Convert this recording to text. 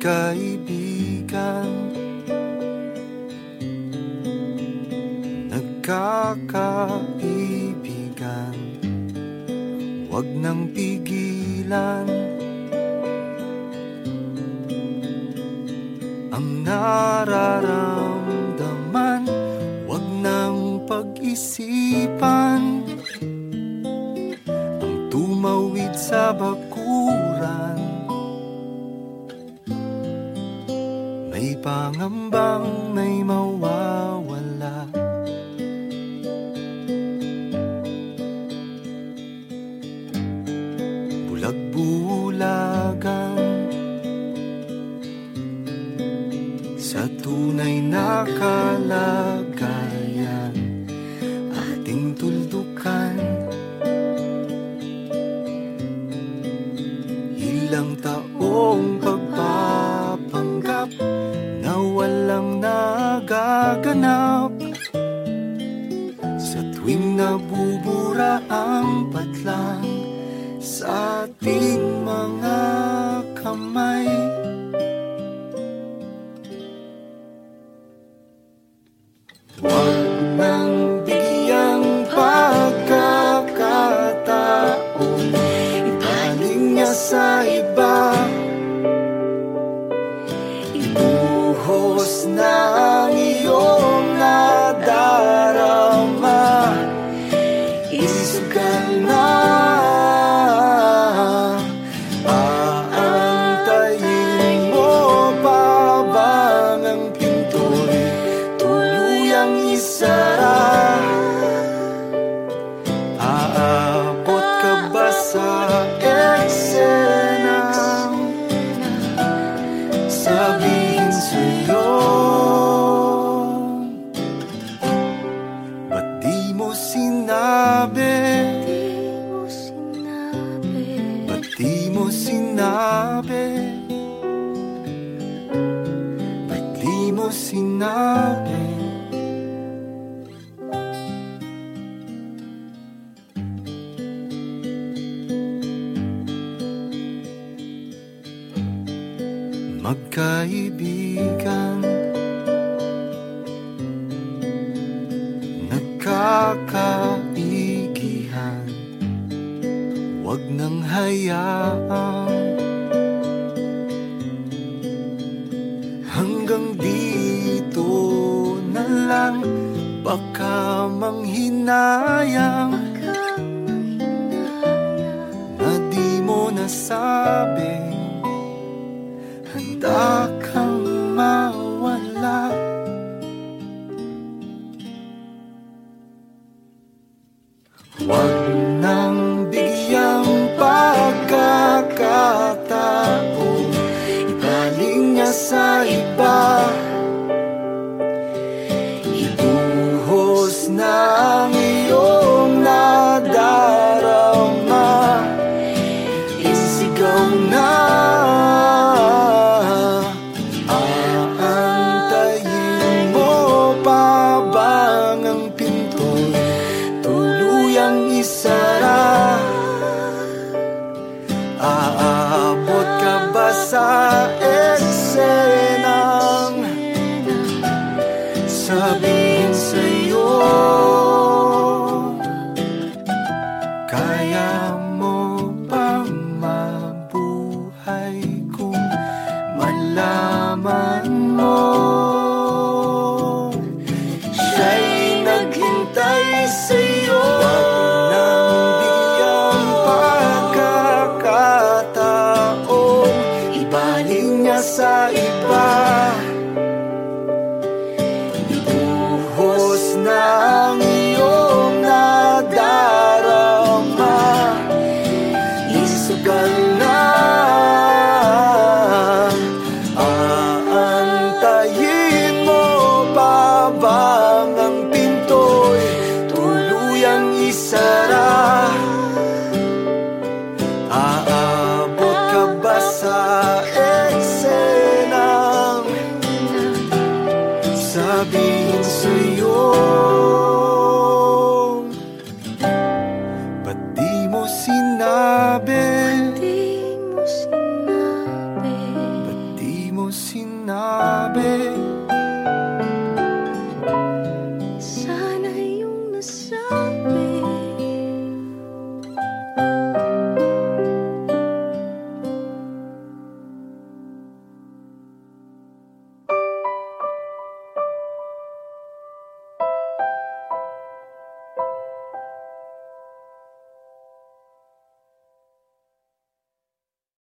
Magkaibigan Nagkakaibigan. Huwag nang pigilan. Ang nararamdaman Huwag nang pag-isipan. Ang tumawid sa bakuran pangambang may mawawala. Bulag-bulagan Sa tunay na kalagayan Ating tuldukan. Ilang taong tuwing nabubura ang patlang Sa ating mga kamay. Huwag bigyang pagkakataon. Ibaling niya sa iba Isugal na Aantayin mo pa bang ang pinto'y tuluyang isara. Aabot ka sa eksenang sabihin sinabi. Ba't di mo sinabi? Magkaibigan. Nagkakaigihan nang hayaan. Hanggang dito na lang Baka manghinayang. Na di mo nasabing Handa kang mawala. Huwag isara. Aabot ka ba sa eksenang sabihin sa'yo? Kaya mo bang mabuhay kung malaman mo sinabi. Ba't di mo sinabi? Ba't di mo sinabi?